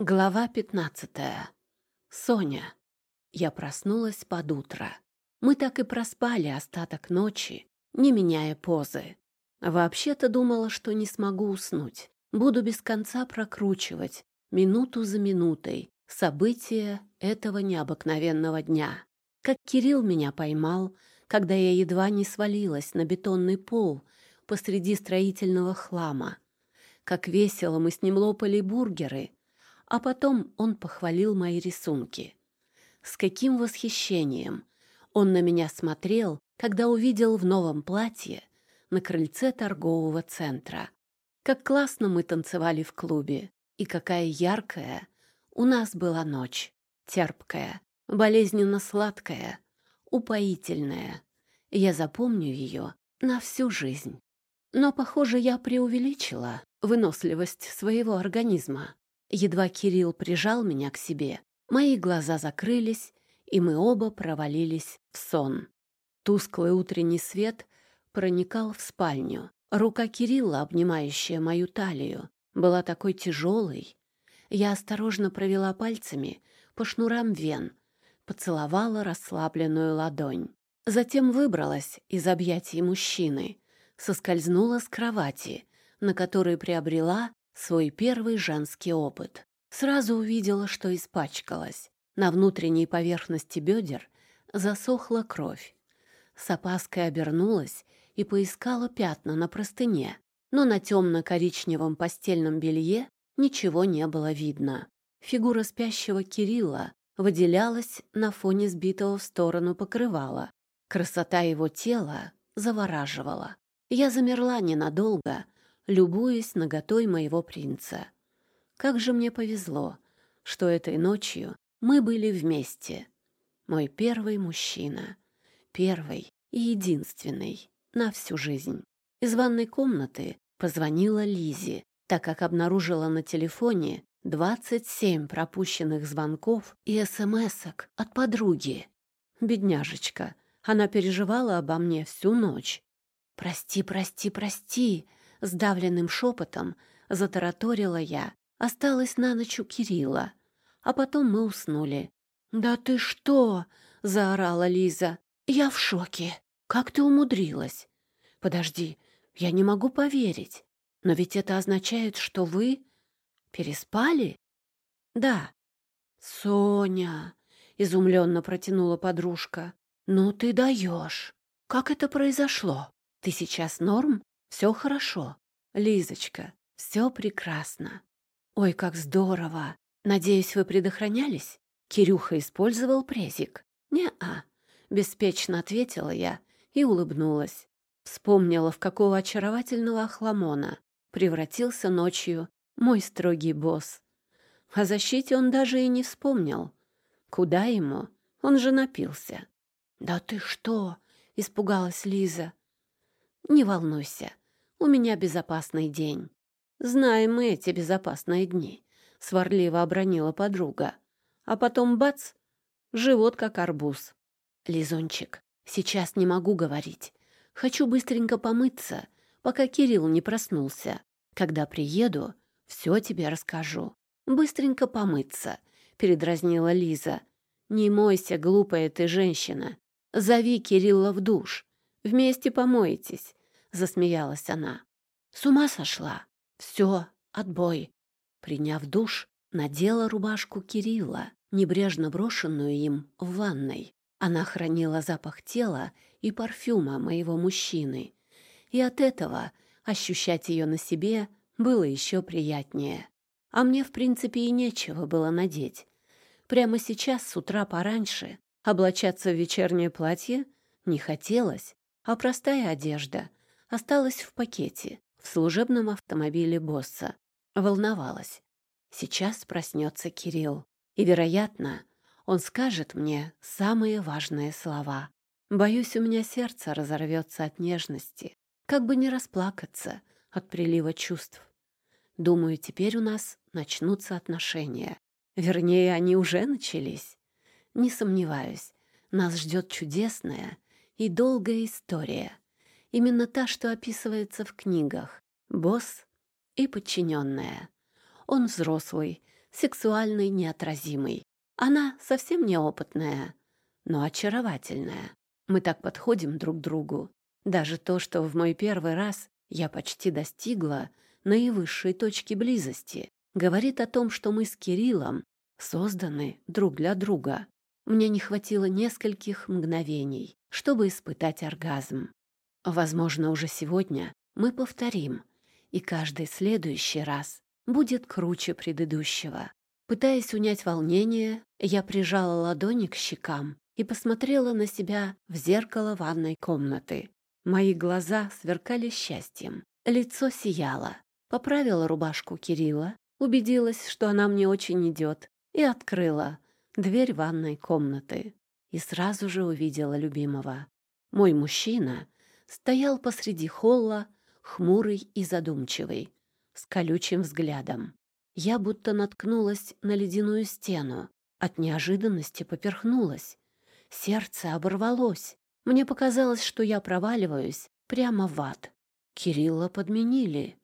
Глава пятнадцатая. Соня. Я проснулась под утро. Мы так и проспали остаток ночи, не меняя позы. Вообще-то думала, что не смогу уснуть. Буду без конца прокручивать, минуту за минутой, события этого необыкновенного дня. Как Кирилл меня поймал, когда я едва не свалилась на бетонный пол посреди строительного хлама. Как весело мы с ним лопали бургеры — а потом он похвалил мои рисунки. С каким восхищением он на меня смотрел, когда увидел в новом платье на крыльце торгового центра. Как классно мы танцевали в клубе, и какая яркая у нас была ночь. Терпкая, болезненно сладкая, упоительная. Я запомню ее на всю жизнь. Но, похоже, я преувеличила выносливость своего организма. Едва Кирилл прижал меня к себе, мои глаза закрылись, и мы оба провалились в сон. Тусклый утренний свет проникал в спальню. Рука Кирилла, обнимающая мою талию, была такой тяжелой. Я осторожно провела пальцами по шнурам вен, поцеловала расслабленную ладонь. Затем выбралась из объятий мужчины, соскользнула с кровати, на которой приобрела свой первый женский опыт. Сразу увидела, что испачкалась. На внутренней поверхности бедер засохла кровь. С опаской обернулась и поискала пятна на простыне, но на темно-коричневом постельном белье ничего не было видно. Фигура спящего Кирилла выделялась на фоне сбитого в сторону покрывала. Красота его тела завораживала. Я замерла ненадолго, любуясь наготой моего принца. Как же мне повезло, что этой ночью мы были вместе. Мой первый мужчина. Первый и единственный на всю жизнь. Из ванной комнаты позвонила Лизе, так как обнаружила на телефоне 27 пропущенных звонков и смс-ок от подруги. Бедняжечка, она переживала обо мне всю ночь. «Прости, прости, прости!» Сдавленным шепотом затараторила я. Осталась на ночь у Кирилла. А потом мы уснули. «Да ты что?» — заорала Лиза. «Я в шоке. Как ты умудрилась?» «Подожди, я не могу поверить. Но ведь это означает, что вы переспали?» «Да». «Соня!» — изумленно протянула подружка. «Ну ты даешь! Как это произошло? Ты сейчас норм?» Все хорошо. Лизочка, все прекрасно. Ой, как здорово. Надеюсь, вы предохранялись? Кирюха использовал презик. Не-а, беспечно ответила я и улыбнулась. Вспомнила, в какого очаровательного охламона превратился ночью мой строгий босс. О защите он даже и не вспомнил. Куда ему? Он же напился. «Да ты что?» — испугалась Лиза. «Не волнуйся, у меня безопасный день. Знаем мы эти безопасные дни, сварливо обронила подруга. А потом бац, живот как арбуз. Лизончик, сейчас не могу говорить. Хочу быстренько помыться, пока Кирилл не проснулся. Когда приеду, все тебе расскажу. Быстренько помыться, передразнила Лиза. Не мойся, глупая ты женщина. Зови Кирилла в душ. Вместе помоетесь засмеялась она. С ума сошла. Все, отбой. Приняв душ, надела рубашку Кирилла, небрежно брошенную им в ванной. Она хранила запах тела и парфюма моего мужчины. И от этого ощущать ее на себе было еще приятнее. А мне, в принципе, и нечего было надеть. Прямо сейчас, с утра пораньше, облачаться в вечернее платье не хотелось, а простая одежда осталась в пакете в служебном автомобиле босса. Волновалась. Сейчас проснется Кирилл. И, вероятно, он скажет мне самые важные слова. Боюсь, у меня сердце разорвется от нежности, как бы не расплакаться от прилива чувств. Думаю, теперь у нас начнутся отношения. Вернее, они уже начались. Не сомневаюсь, нас ждет чудесная и долгая история — Именно та, что описывается в книгах. Босс и подчиненная. Он взрослый, сексуальный, неотразимый. Она совсем неопытная, но очаровательная. Мы так подходим друг к другу. Даже то, что в мой первый раз я почти достигла наивысшей точки близости, говорит о том, что мы с Кириллом созданы друг для друга. Мне не хватило нескольких мгновений, чтобы испытать оргазм. Возможно, уже сегодня мы повторим, и каждый следующий раз будет круче предыдущего. Пытаясь унять волнение, я прижала ладони к щекам и посмотрела на себя в зеркало ванной комнаты. Мои глаза сверкали счастьем, лицо сияло. Поправила рубашку Кирилла, убедилась, что она мне очень идет, и открыла дверь ванной комнаты. И сразу же увидела любимого. Мой мужчина стоял посреди холла, хмурый и задумчивый, с колючим взглядом. Я будто наткнулась на ледяную стену. От неожиданности поперхнулась. Сердце оборвалось. Мне показалось, что я проваливаюсь прямо в ад. Кирилла подменили.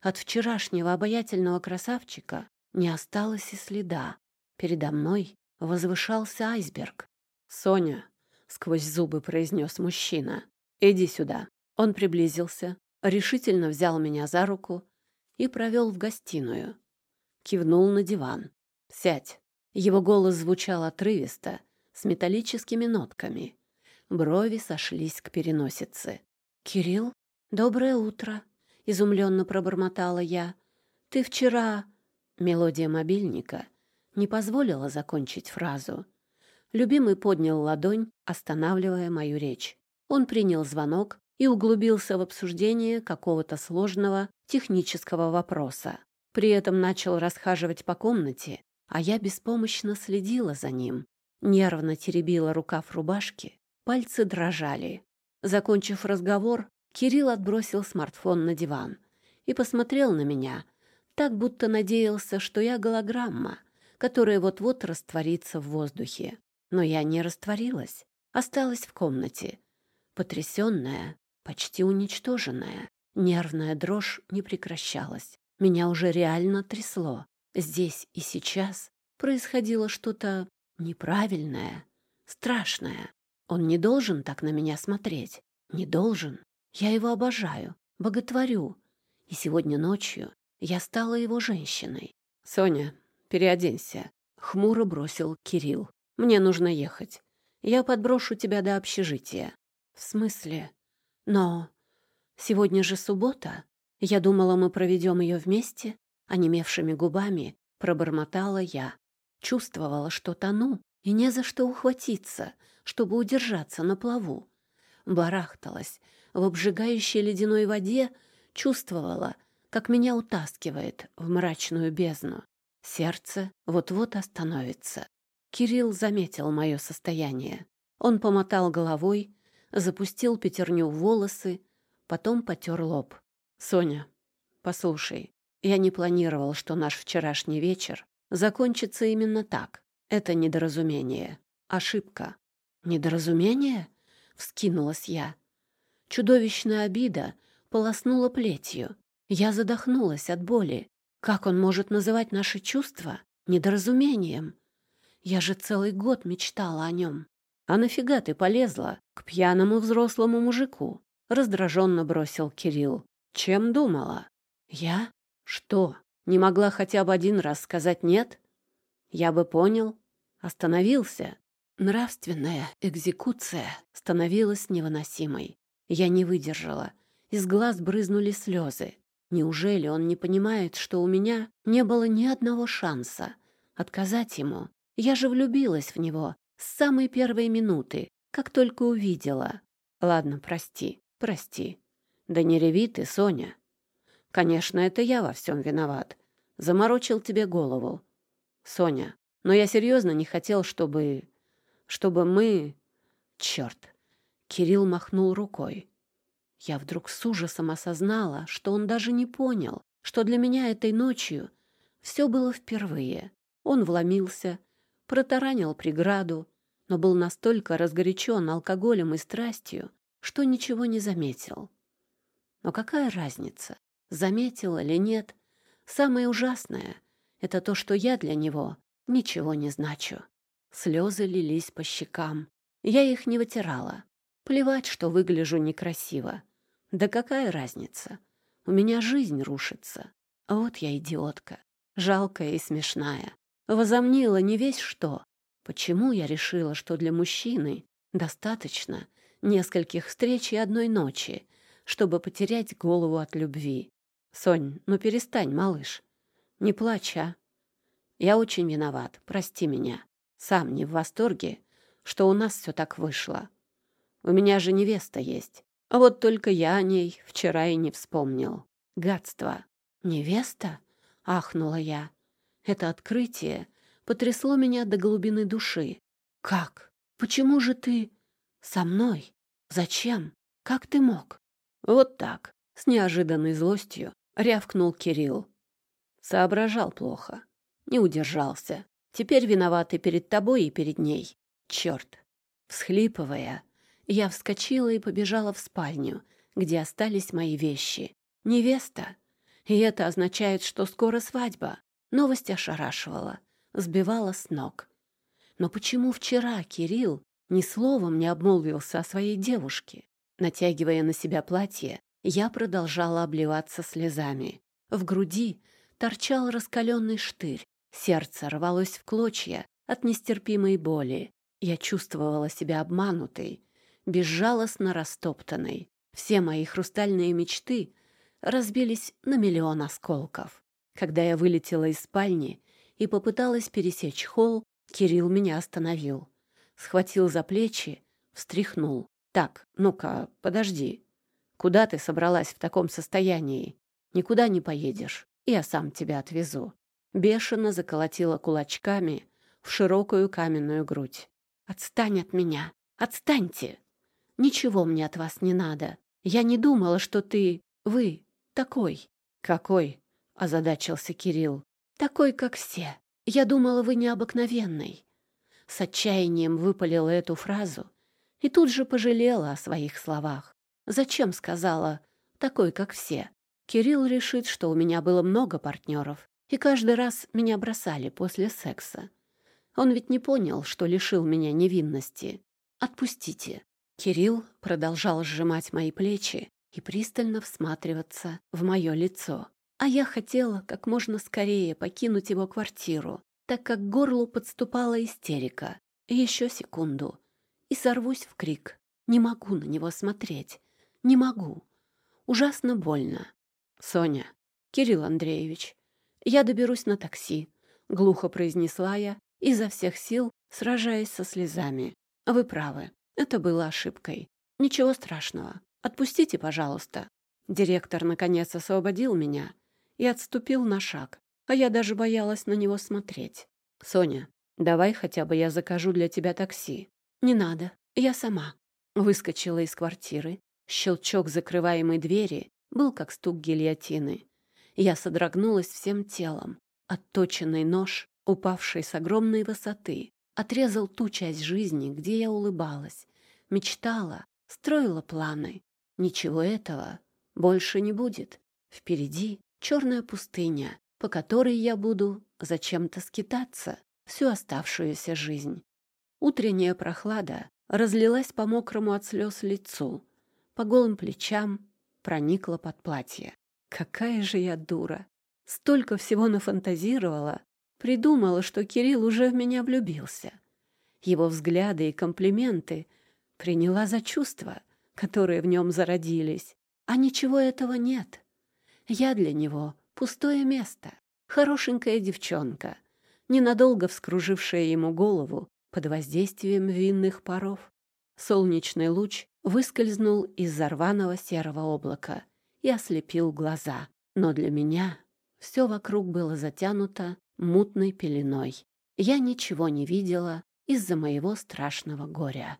От вчерашнего обаятельного красавчика не осталось и следа. Передо мной возвышался айсберг. «Соня», — сквозь зубы произнес мужчина, — «иди сюда». Он приблизился, решительно взял меня за руку и провел в гостиную. Кивнул на диван. «Сядь». Его голос звучал отрывисто, с металлическими нотками. Брови сошлись к переносице. «Кирилл, доброе утро», — изумленно пробормотала я. «Ты вчера...» Мелодия мобильника не позволила закончить фразу. Любимый поднял ладонь, останавливая мою речь. Он принял звонок и углубился в обсуждение какого-то сложного технического вопроса. При этом начал расхаживать по комнате, а я беспомощно следила за ним. Нервно теребила рукав рубашки, пальцы дрожали. Закончив разговор, Кирилл отбросил смартфон на диван и посмотрел на меня, так будто надеялся, что я голограмма, которая вот-вот растворится в воздухе. Но я не растворилась, осталась в комнате, потрясенная, почти уничтоженная. Нервная дрожь не прекращалась. Меня уже реально трясло. Здесь и сейчас происходило что-то неправильное, страшное. Он не должен так на меня смотреть. Не должен. Я его обожаю, боготворю. И сегодня ночью я стала его женщиной. «Соня, переоденься», — хмуро бросил Кирилл. «Мне нужно ехать. Я подброшу тебя до общежития». «В смысле? Но сегодня же суббота. Я думала, мы проведем ее вместе, онемевшими губами пробормотала я. Чувствовала, что тону, и не за что ухватиться, чтобы удержаться на плаву. Барахталась в обжигающей ледяной воде, чувствовала, как меня утаскивает в мрачную бездну. Сердце вот-вот остановится. Кирилл заметил мое состояние. Он помотал головой, запустил пятерню в волосы, потом потер лоб. «Соня, послушай, я не планировал, что наш вчерашний вечер закончится именно так. Это недоразумение. Ошибка». «Недоразумение?» — вскинулась я. Чудовищная обида полоснула плетью. Я задохнулась от боли. Как он может называть наши чувства недоразумением? Я же целый год мечтала о нем. А нафига ты полезла к пьяному взрослому мужику? Раздраженно бросил Кирилл. Чем думала? Я? Что, не могла хотя бы один раз сказать «нет»? Я бы понял. Остановился. Нравственная экзекуция становилась невыносимой. Я не выдержала. Из глаз брызнули слезы. Неужели он не понимает, что у меня не было ни одного шанса отказать ему? Я же влюбилась в него с самой первой минуты, как только увидела. Ладно, прости, прости. Да не реви ты, Соня. Конечно, это я во всем виноват. Заморочил тебе голову. Соня, но я серьезно не хотел, чтобы... чтобы мы... Черт. Кирилл махнул рукой. Я вдруг с ужасом осознала, что он даже не понял, что для меня этой ночью все было впервые. Он вломился, протаранил преграду, но был настолько разгорячен алкоголем и страстью, что ничего не заметил. Но какая разница, заметил или нет? Самое ужасное — Это то, что я для него ничего не значу. Слезы лились по щекам. Я их не вытирала. Плевать, что выгляжу некрасиво. Да какая разница? У меня жизнь рушится. А вот я идиотка, жалкая и смешная. Возомнила не весь что. Почему я решила, что для мужчины достаточно нескольких встреч и одной ночи, чтобы потерять голову от любви? Сонь, ну перестань, малыш. Не плачь, а. Я очень виноват, прости меня. Сам не в восторге, что у нас все так вышло. У меня же невеста есть. А вот только я о ней вчера и не вспомнил. Гадство. Невеста? Ахнула я. Это открытие потрясло меня до глубины души. Как? Почему же ты со мной? Зачем? Как ты мог? Вот так, с неожиданной злостью, рявкнул Кирилл. Соображал плохо. Не удержался. Теперь виноваты перед тобой и перед ней. Черт! Всхлипывая, я вскочила и побежала в спальню, где остались мои вещи. Невеста. И это означает, что скоро свадьба. Новость ошарашивала, сбивала с ног. Но почему вчера Кирилл ни словом не обмолвился о своей девушке? Натягивая на себя платье, я продолжала обливаться слезами. В груди торчал раскаленный штырь, сердце рвалось в клочья от нестерпимой боли. Я чувствовала себя обманутой, безжалостно растоптанной. Все мои хрустальные мечты разбились на миллион осколков. Когда я вылетела из спальни и попыталась пересечь холл, Кирилл меня остановил. Схватил за плечи, встряхнул. «Так, ну-ка, подожди. Куда ты собралась в таком состоянии? Никуда не поедешь. Я сам тебя отвезу». Бешено заколотила кулачками в широкую каменную грудь. «Отстань от меня! Отстаньте! Ничего мне от вас не надо. Я не думала, что ты... Вы такой». «Какой?» — озадачился Кирилл. «Такой, как все. Я думала, вы необыкновенный». С отчаянием выпалила эту фразу и тут же пожалела о своих словах. Зачем сказала «такой, как все»? Кирилл решит, что у меня было много партнеров, и каждый раз меня бросали после секса. Он ведь не понял, что лишил меня невинности. Отпустите. Кирилл продолжал сжимать мои плечи и пристально всматриваться в мое лицо. А я хотела как можно скорее покинуть его квартиру, так как к горлу подступала истерика. Еще секунду. И сорвусь в крик. Не могу на него смотреть. Не могу. Ужасно больно. Соня, Кирилл Андреевич, я доберусь на такси, глухо произнесла я, изо всех сил сражаясь со слезами. Вы правы. Это было ошибкой. Ничего страшного. Отпустите, пожалуйста. Директор наконец освободил меня и отступил на шаг, а я даже боялась на него смотреть. Соня, давай хотя бы я закажу для тебя такси. Не надо, я сама. Выскочила из квартиры. Щелчок закрываемой двери был как стук гильотины. Я содрогнулась всем телом. Отточенный нож, упавший с огромной высоты, отрезал ту часть жизни, где я улыбалась, мечтала, строила планы. Ничего этого больше не будет. Впереди черная пустыня, по которой я буду зачем-то скитаться всю оставшуюся жизнь. Утренняя прохлада разлилась по мокрому от слез лицу, по голым плечам, проникла под платье. Какая же я дура! Столько всего нафантазировала, придумала, что Кирилл уже в меня влюбился. Его взгляды и комплименты приняла за чувства, которые в нем зародились. А ничего этого нет. Я для него пустое место, хорошенькая девчонка, ненадолго вскружившая ему голову под воздействием винных паров. Солнечный луч выскользнул из рваного серого облака и ослепил глаза. Но для меня все вокруг было затянуто мутной пеленой. Я ничего не видела из-за моего страшного горя.